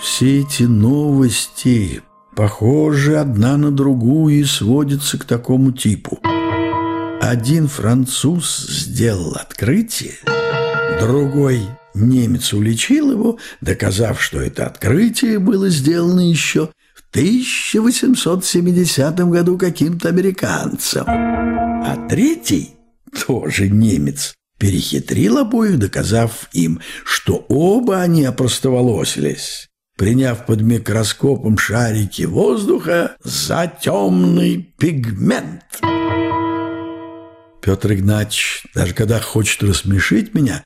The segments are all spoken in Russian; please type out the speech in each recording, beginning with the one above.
Все эти новости похожи одна на другую и сводятся к такому типу. Один француз сделал открытие, другой немец уличил его, доказав, что это открытие было сделано еще в 1870 году каким-то американцем. А третий, тоже немец, перехитрил обоих, доказав им, что оба они опростоволосились, приняв под микроскопом шарики воздуха за темный пигмент. Петр Игнатьевич, даже когда хочет рассмешить меня,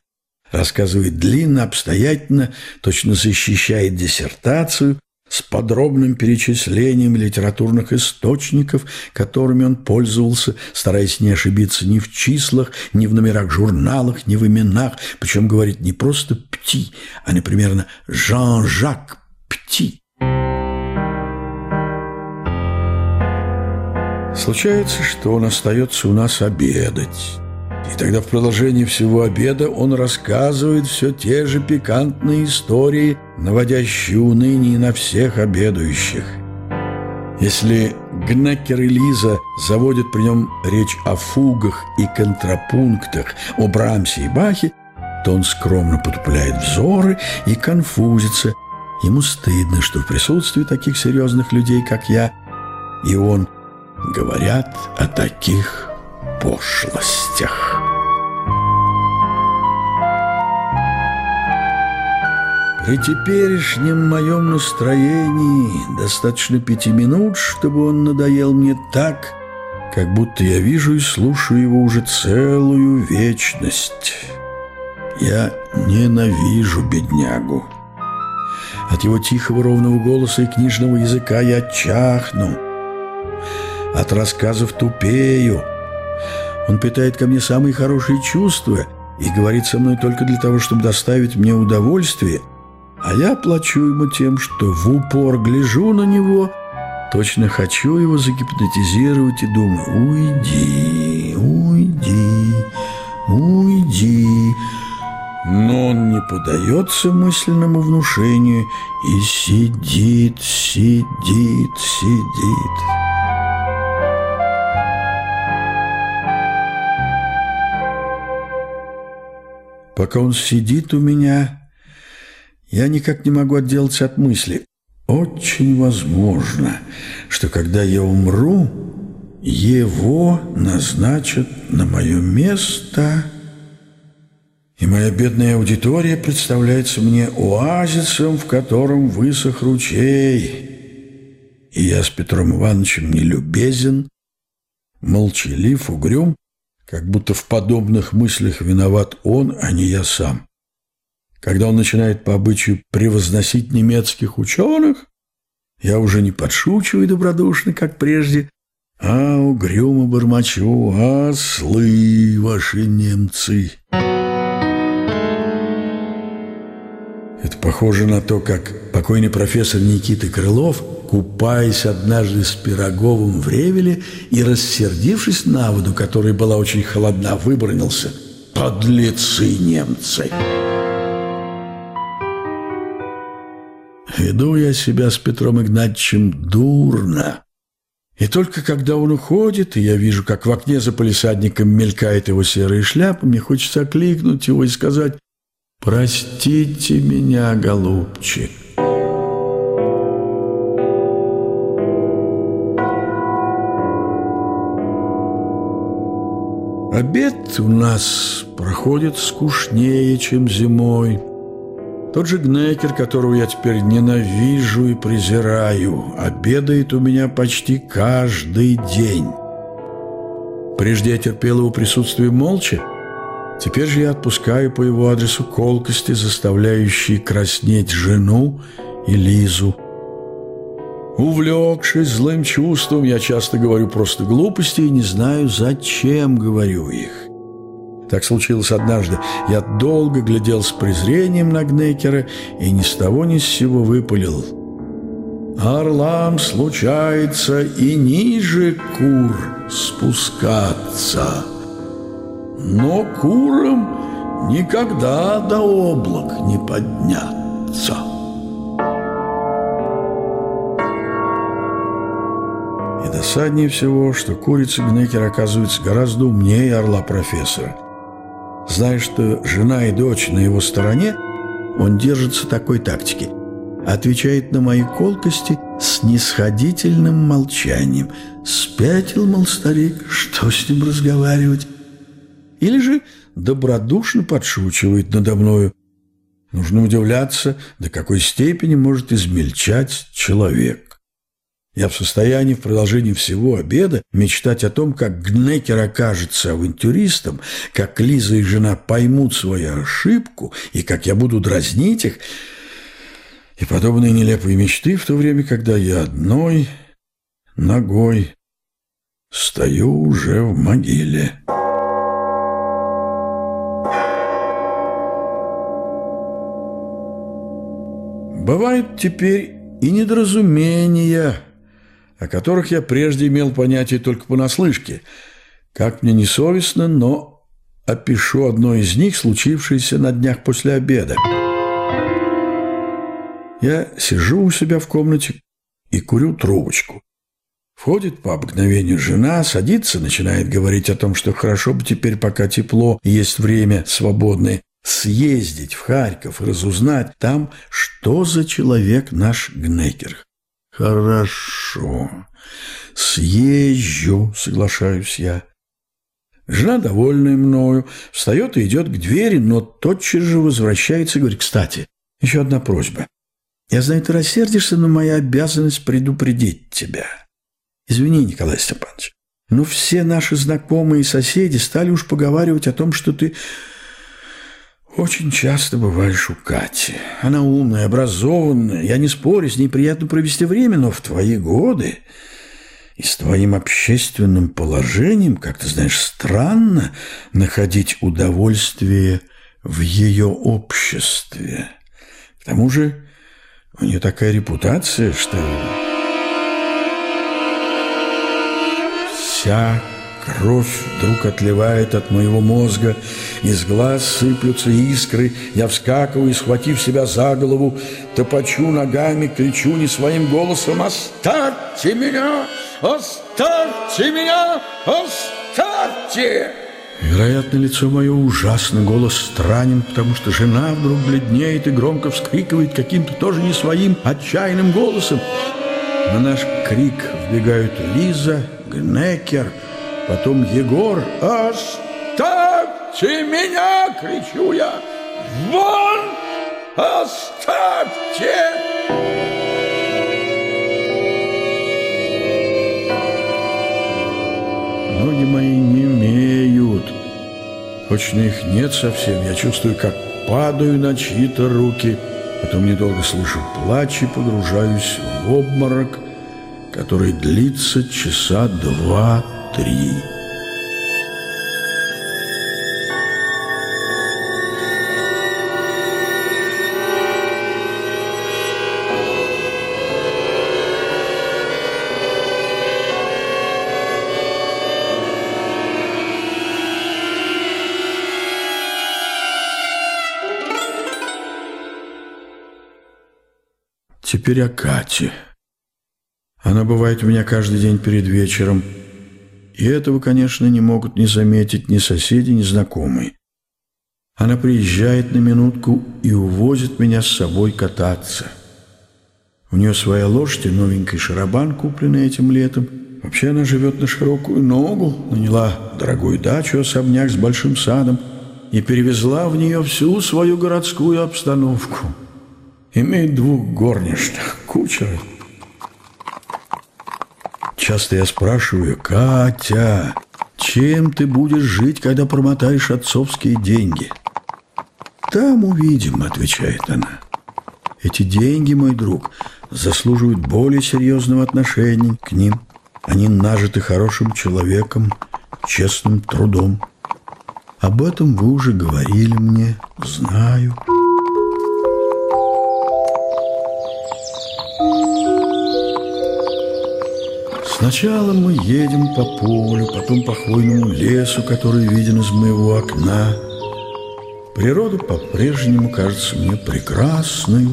рассказывает длинно, обстоятельно, точно защищает диссертацию, с подробным перечислением литературных источников, которыми он пользовался, стараясь не ошибиться ни в числах, ни в номерах журналах, ни в именах, причем говорит не просто «Пти», а, например, «Жан-Жак Пти». Случается, что он остается у нас обедать. И тогда в продолжении всего обеда он рассказывает все те же пикантные истории, наводящие уныние на всех обедающих. Если Гнекер и Лиза заводят при нем речь о фугах и контрапунктах, о Брамсе и Бахе, то он скромно потупляет взоры и конфузится. Ему стыдно, что в присутствии таких серьезных людей, как я, и он говорят о таких пошлостях. При теперешнем моем настроении достаточно пяти минут, чтобы он надоел мне так, как будто я вижу и слушаю его уже целую вечность. Я ненавижу беднягу. От его тихого ровного голоса и книжного языка я чахну. От рассказов тупею. Он питает ко мне самые хорошие чувства и говорит со мной только для того, чтобы доставить мне удовольствие, а я плачу ему тем, что в упор гляжу на него, точно хочу его загипнотизировать и думаю, уйди, уйди, уйди. Но он не подается мысленному внушению и сидит, сидит, сидит. Пока он сидит у меня, я никак не могу отделаться от мысли. Очень возможно, что когда я умру, его назначат на мое место, и моя бедная аудитория представляется мне оазисом, в котором высох ручей. И я с Петром Ивановичем нелюбезен, молчалив, угрюм, как будто в подобных мыслях виноват он, а не я сам. Когда он начинает по обычаю превозносить немецких ученых, я уже не подшучиваю добродушно, как прежде, а угрюмо бормочу, ослы ваши немцы. Похоже на то, как покойный профессор Никита Крылов – купаясь однажды с Пироговым в Ревеле и, рассердившись на воду, которая была очень холодна, выбронился «Подлецы немцы!» Веду я себя с Петром Игнатьевичем дурно. И только когда он уходит, и я вижу, как в окне за полисадником мелькает его серая шляпа, мне хочется окликнуть его и сказать «Простите меня, голубчик». Обед у нас проходит скучнее, чем зимой. Тот же Гнекер, которого я теперь ненавижу и презираю, обедает у меня почти каждый день. Прежде я терпел его присутствие молча, теперь же я отпускаю по его адресу колкости, заставляющие краснеть жену и Лизу. Увлекшись злым чувством, я часто говорю просто глупости и не знаю, зачем говорю их. Так случилось однажды. Я долго глядел с презрением на Гнекера и ни с того ни с сего выпалил. Орлам случается и ниже кур спускаться, но курам никогда до облак не подняться. И досаднее всего, что курица Гнекер оказывается гораздо умнее орла-профессора. Зная, что жена и дочь на его стороне, он держится такой тактики. Отвечает на мои колкости с нисходительным молчанием. Спятил, мол, старик, что с ним разговаривать? Или же добродушно подшучивает надо мною. Нужно удивляться, до какой степени может измельчать человек. Я в состоянии в продолжении всего обеда мечтать о том, как Гнекер окажется авантюристом, как Лиза и жена поймут свою ошибку и как я буду дразнить их, и подобные нелепые мечты в то время, когда я одной ногой стою уже в могиле. Бывают теперь и недоразумения, о которых я прежде имел понятие только понаслышке. Как мне не совестно, но опишу одно из них, случившееся на днях после обеда. Я сижу у себя в комнате и курю трубочку. Входит по обыкновению жена, садится, начинает говорить о том, что хорошо бы теперь, пока тепло есть время свободное, съездить в Харьков разузнать там, что за человек наш Гнекер. Хорошо, съезжу, соглашаюсь я. Жена, довольная мною, встает и идет к двери, но тотчас же возвращается и говорит, кстати, еще одна просьба. Я знаю, ты рассердишься, но моя обязанность предупредить тебя. Извини, Николай Степанович, но все наши знакомые и соседи стали уж поговаривать о том, что ты очень часто бываешь у Кати. Она умная, образованная. Я не спорю, с ней приятно провести время, но в твои годы и с твоим общественным положением, как ты знаешь, странно находить удовольствие в ее обществе. К тому же у нее такая репутация, что вся Кровь вдруг отливает от моего мозга, из глаз сыплются искры, я вскакиваю и, схватив себя за голову, топочу ногами, кричу не своим голосом «Оставьте меня! Оставьте меня! Оставьте!» Вероятно, лицо мое ужасно, голос странен, потому что жена вдруг бледнеет и громко вскрикивает каким-то тоже не своим отчаянным голосом. На наш крик вбегают Лиза, Гнекер — Потом Егор «Оставьте меня!» — кричу я. «Вон! Оставьте!» Ноги мои не имеют. Точно их нет совсем. Я чувствую, как падаю на чьи-то руки. Потом недолго слышу плач и погружаюсь в обморок, который длится часа два-три три. Теперь о Кате. Она бывает у меня каждый день перед вечером – и этого, конечно, не могут не заметить ни соседи, ни знакомые. Она приезжает на минутку и увозит меня с собой кататься. У нее своя лошадь и новенький шарабан, купленный этим летом. Вообще она живет на широкую ногу, наняла дорогую дачу, особняк с большим садом и перевезла в нее всю свою городскую обстановку. Имеет двух горничных, кучера Часто я спрашиваю, Катя, чем ты будешь жить, когда промотаешь отцовские деньги? Там увидим, отвечает она. Эти деньги, мой друг, заслуживают более серьезного отношения к ним. Они нажиты хорошим человеком, честным трудом. Об этом вы уже говорили мне, знаю. Сначала мы едем по полю, потом по хвойному лесу, который виден из моего окна. Природа по-прежнему кажется мне прекрасной,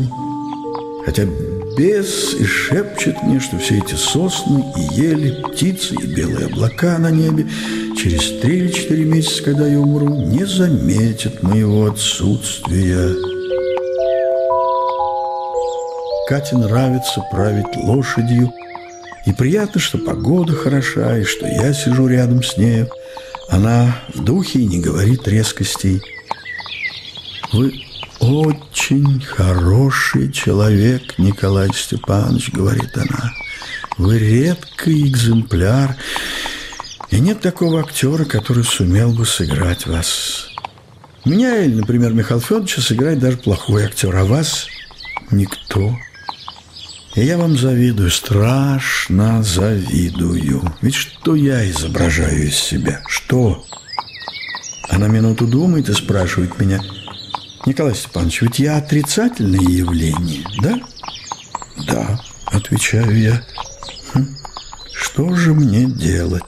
хотя бес и шепчет мне, что все эти сосны и ели, птицы и белые облака на небе через три или четыре месяца, когда я умру, не заметят моего отсутствия. Кате нравится править лошадью, и приятно, что погода хороша, и что я сижу рядом с нею. Она в духе и не говорит резкостей. «Вы очень хороший человек, Николай Степанович», — говорит она. «Вы редкий экземпляр, и нет такого актера, который сумел бы сыграть вас. Меня или, например, Михаил Федоровича сыграет даже плохой актер, а вас — никто». И я вам завидую, страшно завидую. Ведь что я изображаю из себя? Что? Она минуту думает и спрашивает меня, Николай Степанович, ведь я отрицательное явление, да? Да, отвечаю я. Хм, что же мне делать?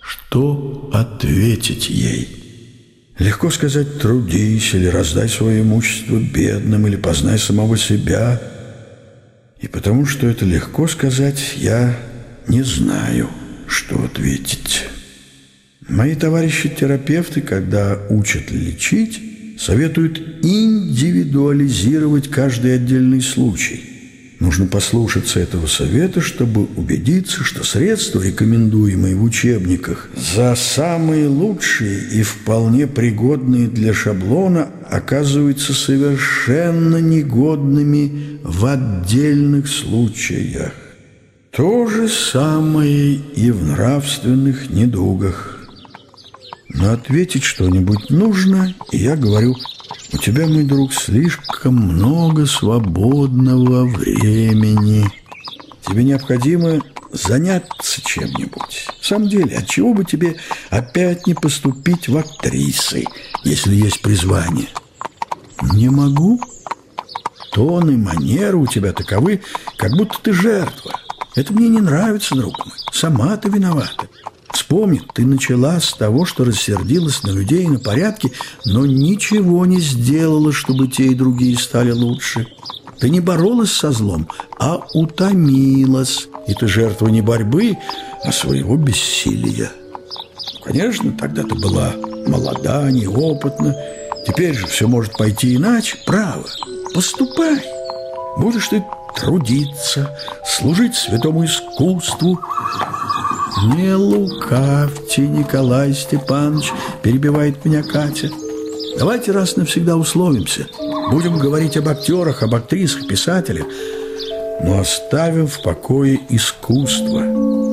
Что ответить ей? Легко сказать «трудись» или «раздай свое имущество бедным» или «познай самого себя». И потому что это легко сказать, я не знаю, что ответить. Мои товарищи-терапевты, когда учат лечить, советуют индивидуализировать каждый отдельный случай. Нужно послушаться этого совета, чтобы убедиться, что средства, рекомендуемые в учебниках, за самые лучшие и вполне пригодные для шаблона, оказываются совершенно негодными в отдельных случаях. То же самое и в нравственных недугах. Но ответить что-нибудь нужно, и я говорю – у тебя, мой друг, слишком много свободного времени. Тебе необходимо заняться чем-нибудь. В самом деле, от чего бы тебе опять не поступить в актрисы, если есть призвание? Не могу. Тон и манеры у тебя таковы, как будто ты жертва. Это мне не нравится, друг мой. Сама ты виновата. Вспомни, ты начала с того, что рассердилась на людей и на порядки, но ничего не сделала, чтобы те и другие стали лучше. Ты не боролась со злом, а утомилась. И ты жертва не борьбы, а своего бессилия. Конечно, тогда ты была молода, неопытна. Теперь же все может пойти иначе. Право, поступай. Будешь ты трудиться, служить святому искусству, «Не лукавьте, Николай Степанович!» – перебивает меня Катя. «Давайте раз навсегда условимся. Будем говорить об актерах, об актрисах, писателях, но оставим в покое искусство».